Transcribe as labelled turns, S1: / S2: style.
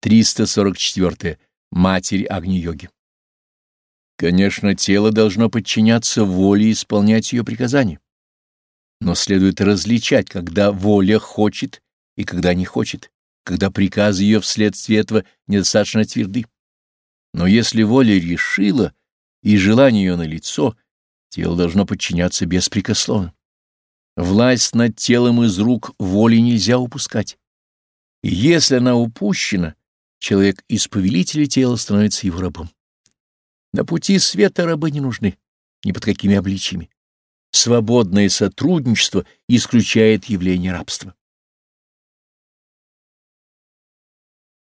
S1: 344. Матерь Агни-йоги. Конечно, тело должно подчиняться воле и исполнять ее приказания. Но следует различать, когда воля хочет и когда не хочет, когда приказы ее вследствие этого недостаточно тверды. Но если воля решила и желание ее налицо, тело должно подчиняться беспрекословно. Власть над телом из рук воли нельзя упускать. И если она упущена, человек из повелителя тела становится его рабом. На пути света рабы не нужны, ни под какими обличиями. Свободное сотрудничество исключает явление рабства.